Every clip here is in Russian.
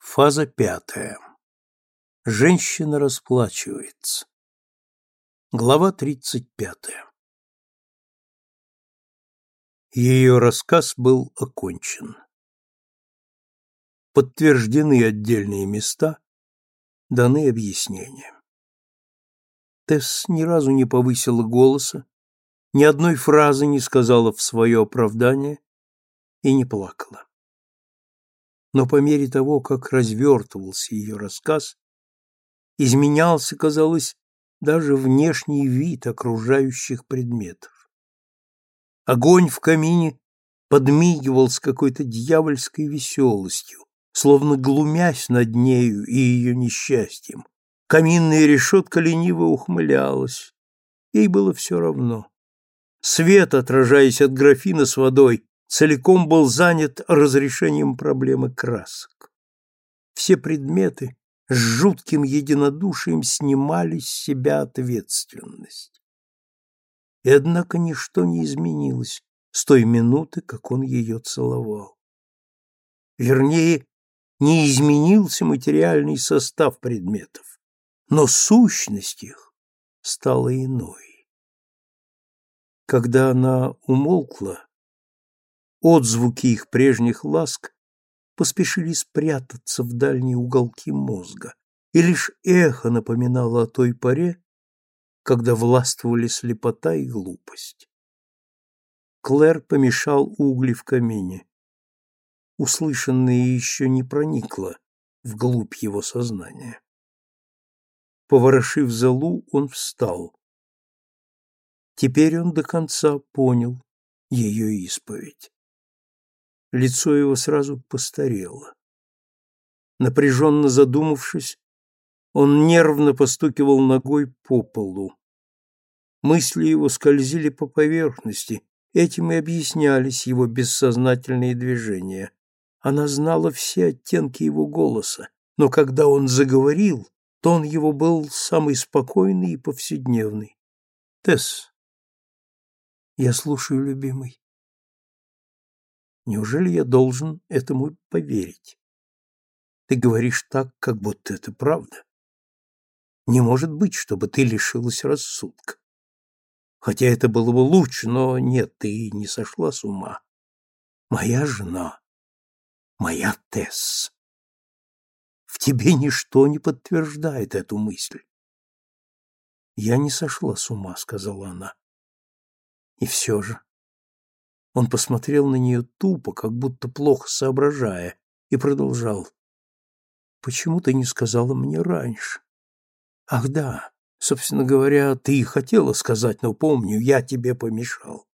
Фаза пятая. Женщина расплачивается. Глава тридцать пятая. Ее рассказ был окончен. Подтверждены отдельные места, даны объяснения. Тесс ни разу не повысила голоса, ни одной фразы не сказала в свое оправдание и не плакала но по мере того, как развертывался ее рассказ, изменялся, казалось, даже внешний вид окружающих предметов. Огонь в камине подмигивал с какой-то дьявольской веселостью, словно глумясь над нею и ее несчастьем. Каминная решетка лениво ухмылялась. Ей было все равно. Свет, отражаясь от графина с водой, целиком был занят разрешением проблемы красок. Все предметы с жутким единодушием снимали с себя ответственность. И однако ничто не изменилось с той минуты, как он ее целовал. Вернее, не изменился материальный состав предметов, но сущность их стала иной. Когда она умолкла, Отзвуки их прежних ласк поспешили спрятаться в дальние уголки мозга, и лишь эхо напоминало о той поре, когда властвовали слепота и глупость. Клэр помешал угли в камине. Услышанное еще не проникло вглубь его сознания. Поворошив залу, он встал. Теперь он до конца понял ее исповедь. Лицо его сразу постарело. Напряженно задумавшись, он нервно постукивал ногой по полу. Мысли его скользили по поверхности, этим и объяснялись его бессознательные движения. Она знала все оттенки его голоса, но когда он заговорил, тон его был самый спокойный и повседневный. «Тесс, я слушаю, любимый. Неужели я должен этому поверить? Ты говоришь так, как будто это правда. Не может быть, чтобы ты лишилась рассудка. Хотя это было бы лучше, но нет, ты не сошла с ума. Моя жена, моя Тесс. В тебе ничто не подтверждает эту мысль. Я не сошла с ума, сказала она. И все же он посмотрел на нее тупо, как будто плохо соображая, и продолжал. «Почему ты не сказала мне раньше?» «Ах да, собственно говоря, ты и хотела сказать, но помню, я тебе помешал».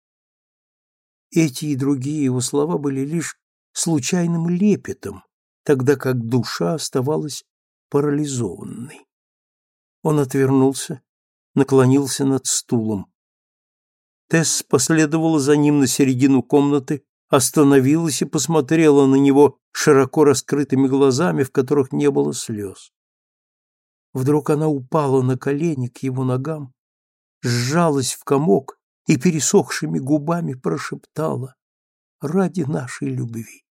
Эти и другие его слова были лишь случайным лепетом, тогда как душа оставалась парализованной. Он отвернулся, наклонился над стулом. Тесс последовала за ним на середину комнаты, остановилась и посмотрела на него широко раскрытыми глазами, в которых не было слез. Вдруг она упала на колени к его ногам, сжалась в комок и пересохшими губами прошептала «Ради нашей любви,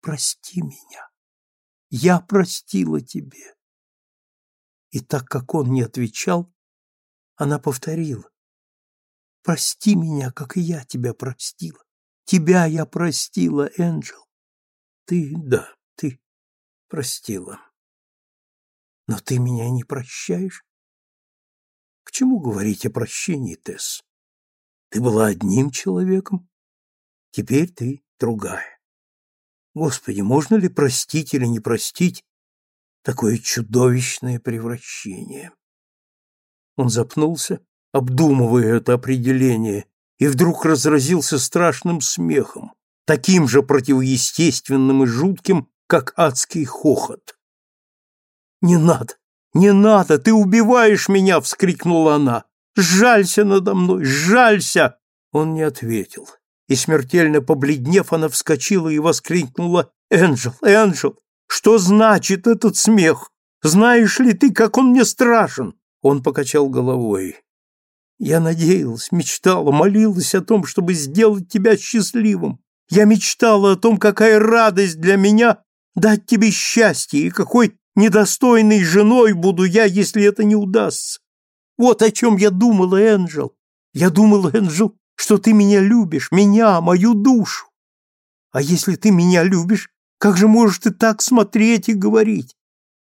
прости меня, я простила тебе». И так как он не отвечал, она повторила Прости меня, как и я тебя простила. Тебя я простила, Энджел. Ты, да, ты простила. Но ты меня не прощаешь? К чему говорить о прощении, Тесс? Ты была одним человеком, теперь ты другая. Господи, можно ли простить или не простить такое чудовищное превращение? Он запнулся, обдумывая это определение, и вдруг разразился страшным смехом, таким же противоестественным и жутким, как адский хохот. «Не надо! Не надо! Ты убиваешь меня!» — вскрикнула она. «Жалься надо мной! Жалься!» Он не ответил. И, смертельно побледнев, она вскочила и воскликнула. «Энджел! Энджел! Что значит этот смех? Знаешь ли ты, как он мне страшен?» Он покачал головой. Я надеялась, мечтала, молилась о том, чтобы сделать тебя счастливым. Я мечтала о том, какая радость для меня дать тебе счастье, и какой недостойной женой буду я, если это не удастся. Вот о чем я думала, Энджел. Я думала, Энджел, что ты меня любишь, меня, мою душу. А если ты меня любишь, как же можешь ты так смотреть и говорить?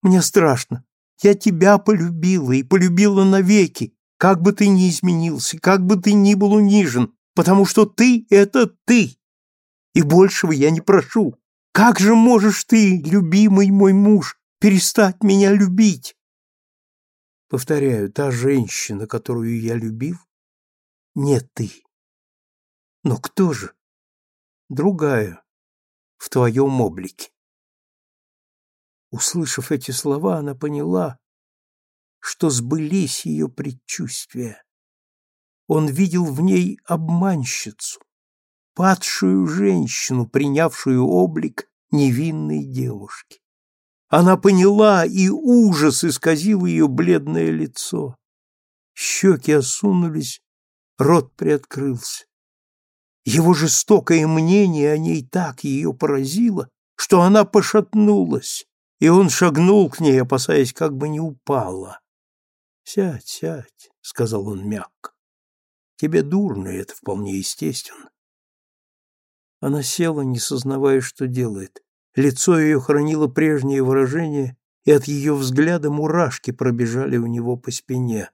Мне страшно. Я тебя полюбила и полюбила навеки, как бы ты ни изменился, как бы ты ни был унижен, потому что ты — это ты. И большего я не прошу. Как же можешь ты, любимый мой муж, перестать меня любить? Повторяю, та женщина, которую я любил, не ты. Но кто же? Другая, в твоем облике. Услышав эти слова, она поняла, что сбылись ее предчувствия. Он видел в ней обманщицу, падшую женщину, принявшую облик невинной девушки. Она поняла, и ужас исказил ее бледное лицо. Щеки осунулись, рот приоткрылся. Его жестокое мнение о ней так ее поразило, что она пошатнулась, и он шагнул к ней, опасаясь, как бы не упала. «Сядь, сядь», — сказал он мягко. «Тебе дурно, это вполне естественно». Она села, не сознавая, что делает. Лицо ее хранило прежнее выражение, и от ее взгляда мурашки пробежали у него по спине.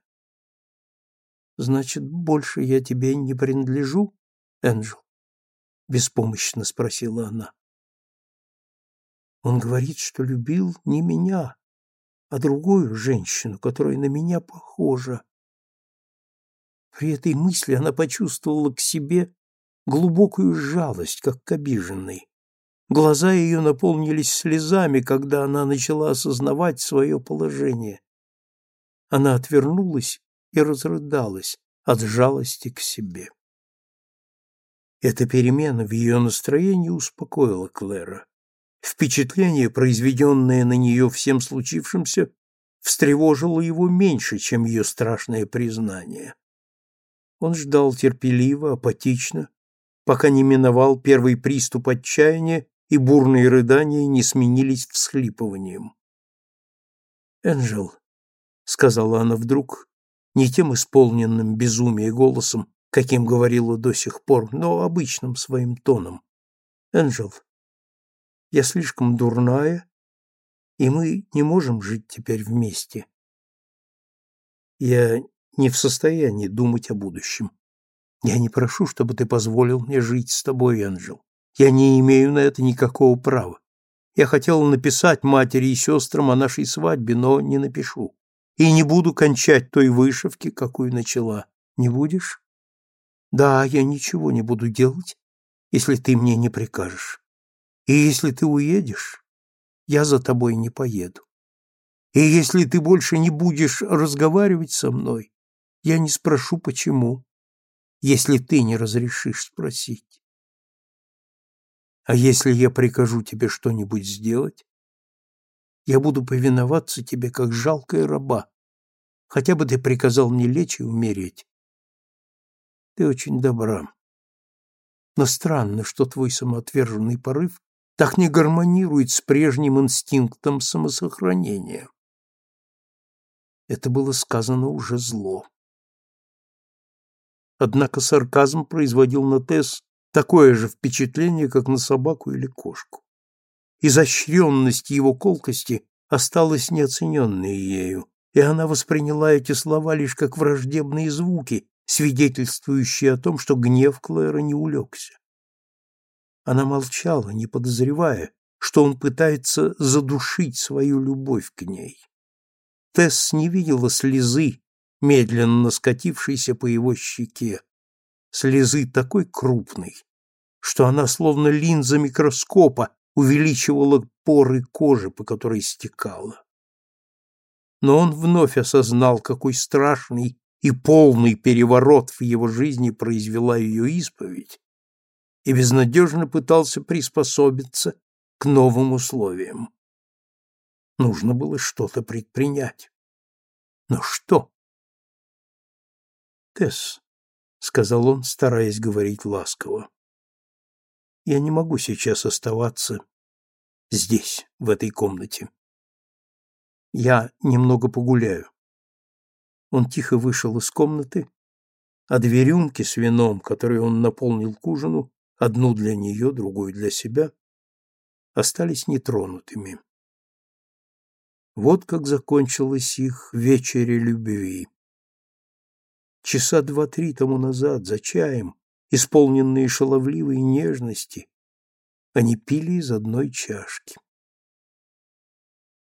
«Значит, больше я тебе не принадлежу, Энджел?» — беспомощно спросила она. Он говорит, что любил не меня, а другую женщину, которая на меня похожа. При этой мысли она почувствовала к себе глубокую жалость, как к обиженной. Глаза ее наполнились слезами, когда она начала осознавать свое положение. Она отвернулась и разрыдалась от жалости к себе. Эта перемена в ее настроении успокоила Клэра. Впечатление, произведенное на нее всем случившимся, встревожило его меньше, чем ее страшное признание. Он ждал терпеливо, апатично, пока не миновал первый приступ отчаяния и бурные рыдания не сменились всхлипыванием. «Энджел», — сказала она вдруг, не тем исполненным безумия голосом, каким говорила до сих пор, но обычным своим тоном. «Энджел, я слишком дурная, и мы не можем жить теперь вместе. Я не в состоянии думать о будущем. Я не прошу, чтобы ты позволил мне жить с тобой, Энджел. Я не имею на это никакого права. Я хотел написать матери и сестрам о нашей свадьбе, но не напишу. И не буду кончать той вышивки, какую начала. Не будешь? Да, я ничего не буду делать, если ты мне не прикажешь. И если ты уедешь, я за тобой не поеду. И если ты больше не будешь разговаривать со мной, я не спрошу, почему если ты не разрешишь спросить. А если я прикажу тебе что-нибудь сделать, я буду повиноваться тебе, как жалкая раба, хотя бы ты приказал мне лечь и умереть. Ты очень добра. Но странно, что твой самоотверженный порыв так не гармонирует с прежним инстинктом самосохранения. Это было сказано уже зло. Однако сарказм производил на Тесс такое же впечатление, как на собаку или кошку. Изощренность его колкости осталась неоцененной ею, и она восприняла эти слова лишь как враждебные звуки, свидетельствующие о том, что гнев Клэра не улегся. Она молчала, не подозревая, что он пытается задушить свою любовь к ней. Тесс не видела слезы, медленно скатившейся по его щеке, слезы такой крупной, что она словно линза микроскопа увеличивала поры кожи, по которой стекала. Но он вновь осознал, какой страшный и полный переворот в его жизни произвела ее исповедь, и безнадежно пытался приспособиться к новым условиям. Нужно было что-то предпринять. Но что? Тесс, — сказал он, стараясь говорить ласково, — я не могу сейчас оставаться здесь, в этой комнате. Я немного погуляю. Он тихо вышел из комнаты, а две рюмки с вином, которые он наполнил к ужину, одну для нее, другую для себя, остались нетронутыми. Вот как закончилась их вечеря любви. Часа два-три тому назад, за чаем, исполненные шаловливой нежности, они пили из одной чашки.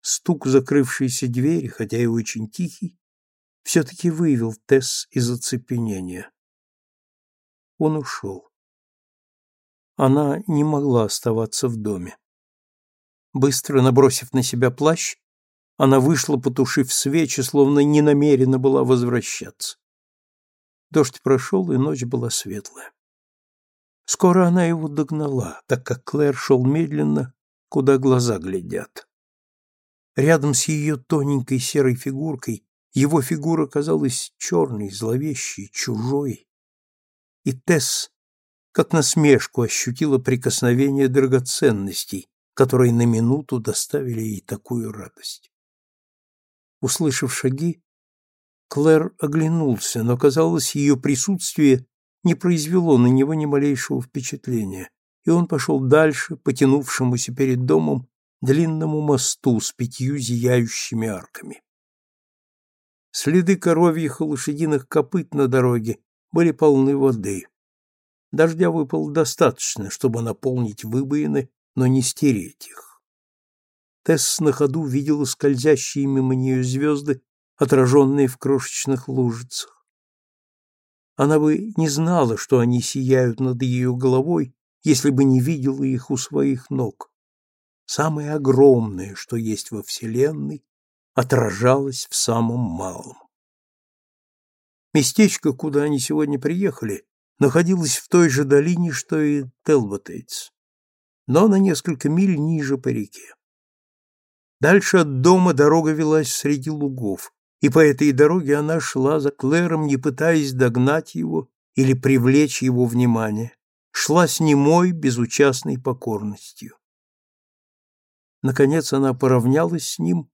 Стук закрывшейся двери, хотя и очень тихий, все-таки вывел Тесс из оцепенения. Он ушел. Она не могла оставаться в доме. Быстро набросив на себя плащ, она вышла, потушив свечи, словно не намерена была возвращаться. Дождь прошел, и ночь была светлая. Скоро она его догнала, так как Клэр шел медленно, куда глаза глядят. Рядом с ее тоненькой серой фигуркой его фигура казалась черной, зловещей, чужой. И Тесс, как насмешку, ощутила прикосновение драгоценностей, которые на минуту доставили ей такую радость. Услышав шаги, Клэр оглянулся, но, казалось, ее присутствие не произвело на него ни малейшего впечатления, и он пошел дальше, потянувшемуся перед домом длинному мосту с пятью зияющими арками. Следы коровьих и лошадиных копыт на дороге были полны воды. Дождя выпало достаточно, чтобы наполнить выбоины, но не стереть их. Тесс на ходу видела скользящие мимо нее звезды, отраженные в крошечных лужицах. Она бы не знала, что они сияют над ее головой, если бы не видела их у своих ног. Самое огромное, что есть во Вселенной, отражалось в самом малом. Местечко, куда они сегодня приехали, находилось в той же долине, что и Телботейтс, но на несколько миль ниже по реке. Дальше от дома дорога велась среди лугов, и по этой дороге она шла за Клэром, не пытаясь догнать его или привлечь его внимание, шла с немой, безучастной покорностью. Наконец она поравнялась с ним,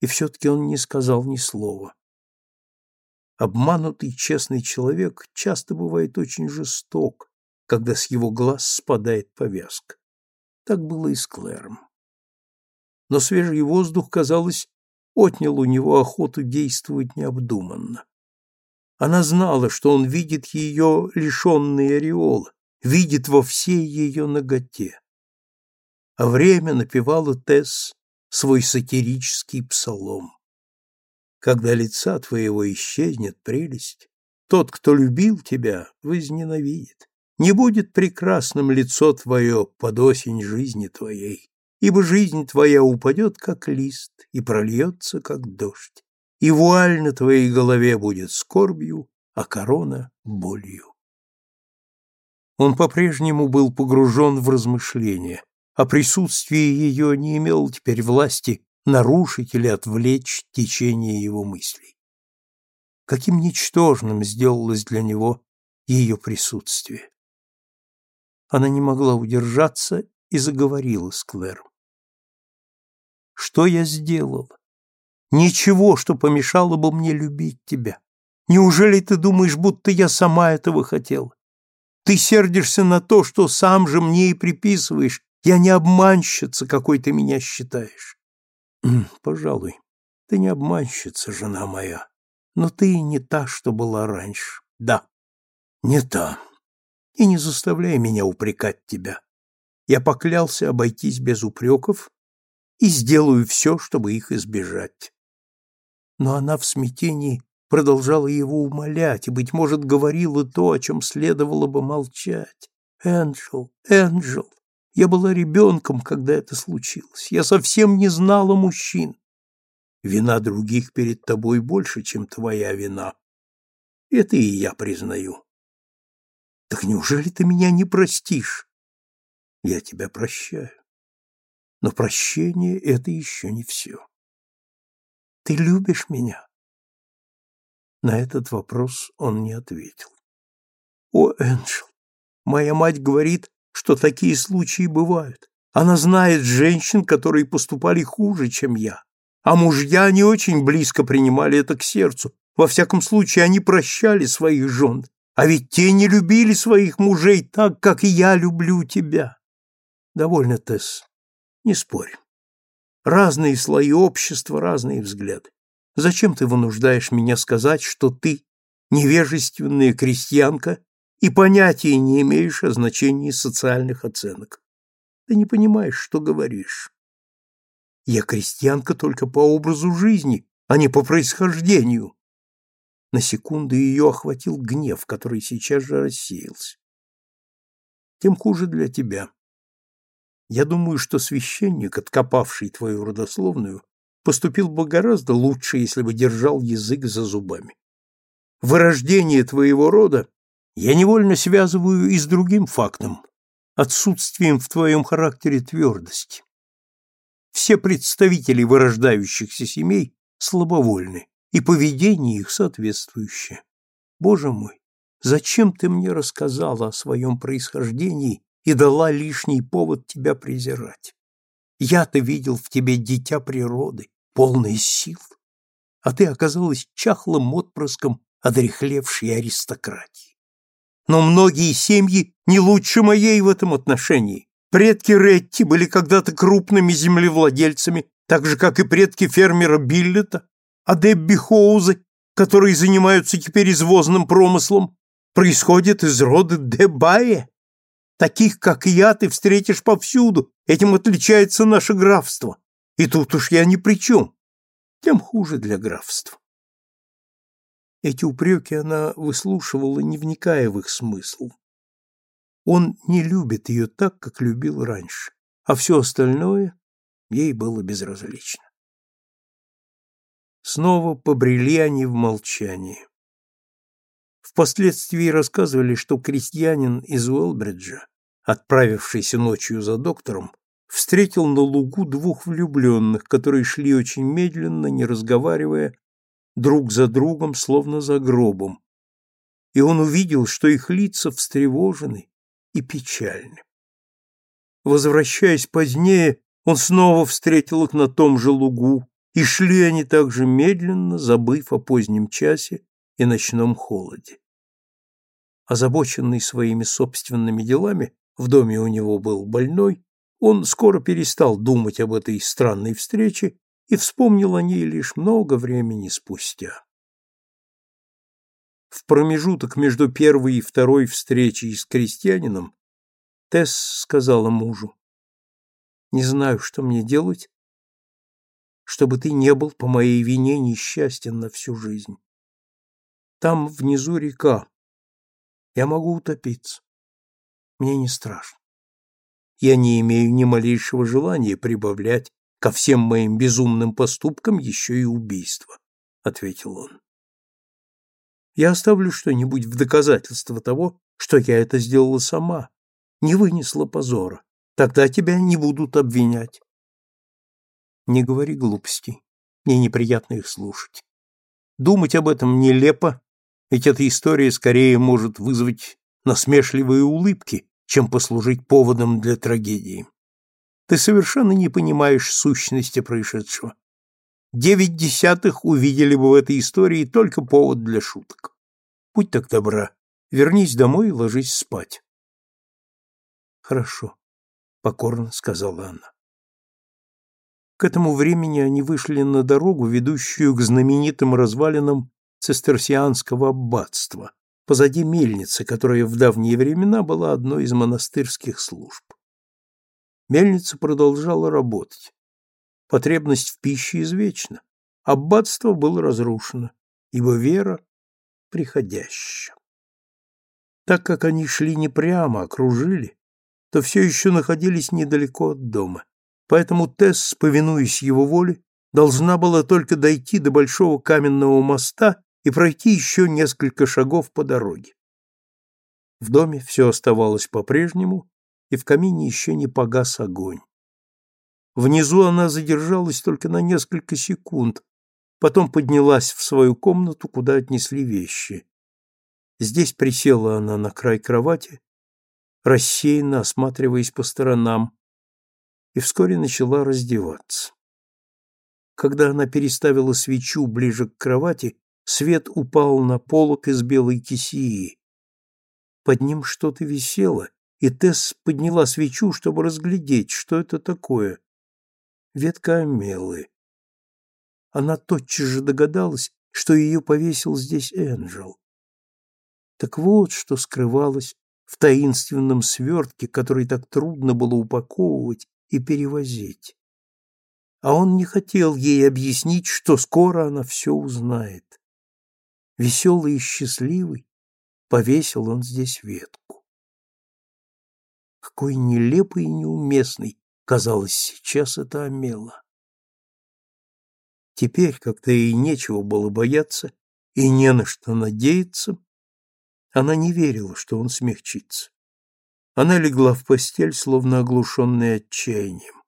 и все-таки он не сказал ни слова. Обманутый честный человек часто бывает очень жесток, когда с его глаз спадает повязка. Так было и с Клэром. Но свежий воздух, казалось, отнял у него охоту действовать необдуманно. Она знала, что он видит ее лишенный ореола, видит во всей ее ноготе а время напевало Тесс свой сатирический псалом. Когда лица твоего исчезнет прелесть, тот, кто любил тебя, возненавидит. Не будет прекрасным лицо твое под осень жизни твоей, ибо жизнь твоя упадет, как лист, и прольется, как дождь, и вуаль на твоей голове будет скорбью, а корона — болью. Он по-прежнему был погружен в размышления, а присутствие ее не имело теперь власти нарушить или отвлечь течение его мыслей. Каким ничтожным сделалось для него ее присутствие. Она не могла удержаться и заговорила с Клэром. «Что я сделала? Ничего, что помешало бы мне любить тебя. Неужели ты думаешь, будто я сама этого хотела? Ты сердишься на то, что сам же мне и приписываешь, я не обманщица, какой ты меня считаешь. Пожалуй, ты не обманщица, жена моя, но ты не та, что была раньше. Да, не та. И не заставляй меня упрекать тебя. Я поклялся обойтись без упреков и сделаю все, чтобы их избежать. Но она в смятении продолжала его умолять и, быть может, говорила то, о чем следовало бы молчать. «Энджел, Энджел, я была ребенком, когда это случилось. Я совсем не знала мужчин. Вина других перед тобой больше, чем твоя вина. Это и я признаю. Так неужели ты меня не простишь? Я тебя прощаю. Но прощение — это еще не все. Ты любишь меня? На этот вопрос он не ответил. О, Энджел, моя мать говорит, что такие случаи бывают. Она знает женщин, которые поступали хуже, чем я. А мужья не очень близко принимали это к сердцу. Во всяком случае, они прощали своих жен. А ведь те не любили своих мужей так, как я люблю тебя. Довольно, Тесс. Не спорь. Разные слои общества, разные взгляды. Зачем ты вынуждаешь меня сказать, что ты невежественная крестьянка и понятия не имеешь о значении социальных оценок? Ты не понимаешь, что говоришь. Я крестьянка только по образу жизни, а не по происхождению. На секунду ее охватил гнев, который сейчас же рассеялся. Тем хуже для тебя. Я думаю, что священник, откопавший твою родословную, поступил бы гораздо лучше, если бы держал язык за зубами. Вырождение твоего рода я невольно связываю и с другим фактом – отсутствием в твоем характере твердости. Все представители вырождающихся семей слабовольны, и поведение их соответствующее. Боже мой, зачем ты мне рассказала о своем происхождении и дала лишний повод тебя презирать? Я-то видел в тебе дитя природы, полное сил, а ты оказалась чахлым отпрыском одрехлевшей аристократии. Но многие семьи не лучше моей в этом отношении. Предки Ретти были когда-то крупными землевладельцами, так же, как и предки фермера Биллета, а Дебби Хоузы, которые занимаются теперь извозным промыслом, происходят из рода Дебае. Таких, как я, ты встретишь повсюду, этим отличается наше графство. И тут уж я ни при чем. Тем хуже для графства. Эти упреки она выслушивала, не вникая в их смысл. Он не любит ее так, как любил раньше, а все остальное ей было безразлично. Снова побрели они в молчании. Впоследствии рассказывали, что крестьянин из Уэлбриджа, отправившийся ночью за доктором, встретил на лугу двух влюбленных, которые шли очень медленно, не разговаривая, друг за другом, словно за гробом. И он увидел, что их лица встревожены и печальны. Возвращаясь позднее, он снова встретил их на том же лугу, и шли они также медленно, забыв о позднем часе и ночном холоде. Озабоченный своими собственными делами, в доме у него был больной, он скоро перестал думать об этой странной встрече и вспомнил о ней лишь много времени спустя. В промежуток между первой и второй встречей с крестьянином Тесс сказала мужу, «Не знаю, что мне делать, чтобы ты не был по моей вине несчастен на всю жизнь. Там внизу река. Я могу утопиться. Мне не страшно. Я не имею ни малейшего желания прибавлять ко всем моим безумным поступкам еще и убийство, — ответил он. Я оставлю что-нибудь в доказательство того, что я это сделала сама, не вынесла позора. Тогда тебя не будут обвинять. Не говори глупостей. Мне неприятно их слушать. Думать об этом нелепо, ведь эта история скорее может вызвать насмешливые улыбки, чем послужить поводом для трагедии. Ты совершенно не понимаешь сущности происшедшего. Девять десятых увидели бы в этой истории только повод для шуток. Будь так добра, вернись домой и ложись спать. Хорошо, покорно сказала она. К этому времени они вышли на дорогу, ведущую к знаменитым развалинам цистерсианского аббатства, позади мельницы, которая в давние времена была одной из монастырских служб. Мельница продолжала работать. Потребность в пище извечна. Аббатство было разрушено, ибо вера приходящая. Так как они шли не прямо, а кружили, то все еще находились недалеко от дома. Поэтому Тесс, повинуясь его воле, должна была только дойти до большого каменного моста и пройти еще несколько шагов по дороге. В доме все оставалось по-прежнему, и в камине еще не погас огонь. Внизу она задержалась только на несколько секунд, потом поднялась в свою комнату, куда отнесли вещи. Здесь присела она на край кровати, рассеянно осматриваясь по сторонам, и вскоре начала раздеваться. Когда она переставила свечу ближе к кровати, свет упал на полок из белой кисии. Под ним что-то висело, и Тесс подняла свечу, чтобы разглядеть, что это такое. Ветка омелы. Она тотчас же догадалась, что ее повесил здесь Энджел. Так вот, что скрывалось в таинственном свертке, который так трудно было упаковывать и перевозить. А он не хотел ей объяснить, что скоро она все узнает. Веселый и счастливый повесил он здесь ветку. Какой нелепый и неуместный казалось сейчас это Амела. Теперь, когда ей нечего было бояться и не на что надеяться, она не верила, что он смягчится. Она легла в постель, словно оглушенная отчаянием.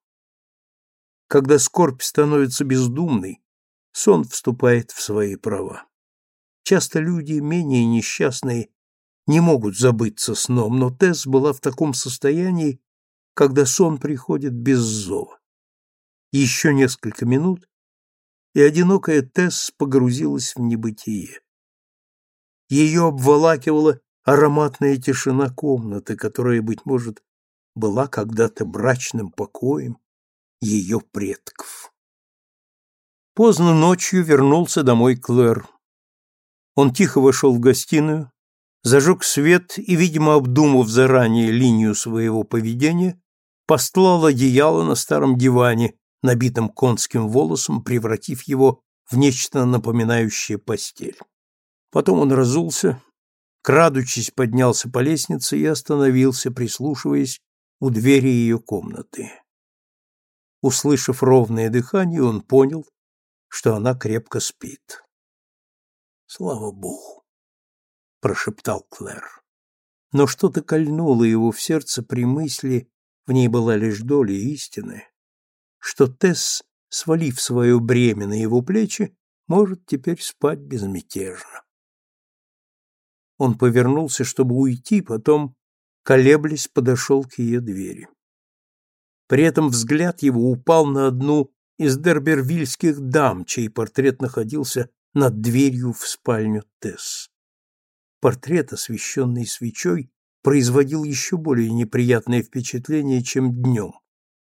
Когда скорбь становится бездумной, сон вступает в свои права. Часто люди, менее несчастные, не могут забыться сном, но Тесс была в таком состоянии, когда сон приходит без зова. Еще несколько минут, и одинокая Тесс погрузилась в небытие. Ее обволакивала ароматная тишина комнаты, которая, быть может, была когда-то брачным покоем ее предков. Поздно ночью вернулся домой Клэр. Он тихо вошел в гостиную, зажег свет и, видимо, обдумав заранее линию своего поведения, постлал одеяло на старом диване, набитом конским волосом, превратив его в нечто напоминающее постель. Потом он разулся, крадучись, поднялся по лестнице и остановился, прислушиваясь у двери ее комнаты. Услышав ровное дыхание, он понял, что она крепко спит. «Слава Богу!» — прошептал Клэр. Но что-то кольнуло его в сердце при мысли, в ней была лишь доля истины, что Тесс, свалив свое бремя на его плечи, может теперь спать безмятежно. Он повернулся, чтобы уйти, потом, колеблясь, подошел к ее двери. При этом взгляд его упал на одну из дербервильских дам, чей портрет находился над дверью в спальню Тесс. Портрет, освещенный свечой, производил еще более неприятное впечатление, чем днем.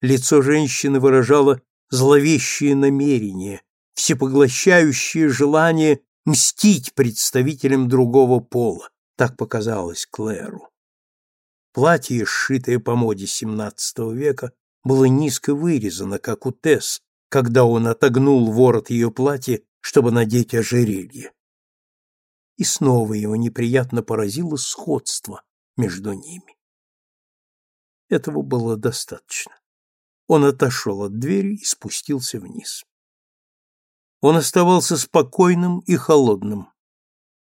Лицо женщины выражало зловещие намерения, всепоглощающее желание мстить представителям другого пола, так показалось Клэру. Платье, сшитое по моде XVII века, было низко вырезано, как у Тесс, когда он отогнул ворот ее платья, чтобы надеть ожерелье. И снова его неприятно поразило сходство между ними. Этого было достаточно. Он отошел от двери и спустился вниз. Он оставался спокойным и холодным.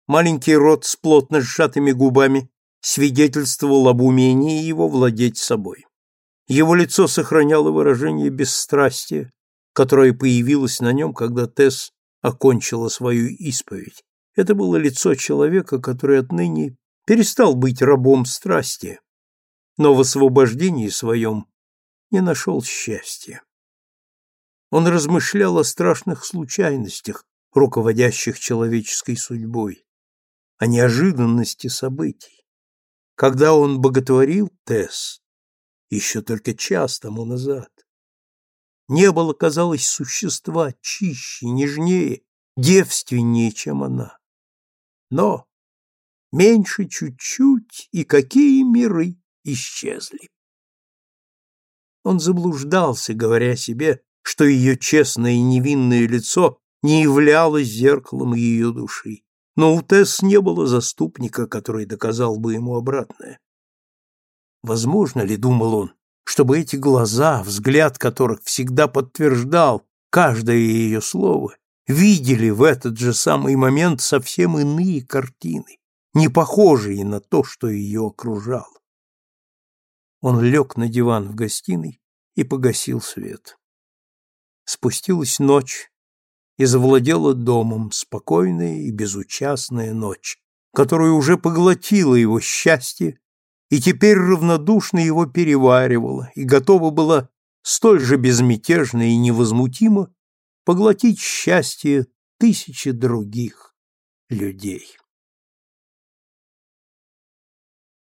Маленький рот с плотно сжатыми губами свидетельствовал об умении его владеть собой. Его лицо сохраняло выражение бесстрастия, которое появилось на нем, когда Тесс окончила свою исповедь. Это было лицо человека, который отныне перестал быть рабом страсти, но в освобождении своем не нашел счастья. Он размышлял о страшных случайностях, руководящих человеческой судьбой, о неожиданности событий. Когда он боготворил Тесс, еще только час тому назад, не было, казалось, существа чище, нежнее, девственнее, чем она. Но меньше чуть-чуть, и какие миры исчезли. Он заблуждался, говоря себе, что ее честное и невинное лицо не являлось зеркалом ее души. Но у Тесс не было заступника, который доказал бы ему обратное. Возможно ли, думал он, чтобы эти глаза, взгляд которых всегда подтверждал каждое ее слово, видели в этот же самый момент совсем иные картины, не похожие на то, что ее окружало. Он лег на диван в гостиной и погасил свет. Спустилась ночь и завладела домом спокойная и безучастная ночь, которая уже поглотила его счастье и теперь равнодушно его переваривала и готова была столь же безмятежно и невозмутимо поглотить счастье тысячи других людей.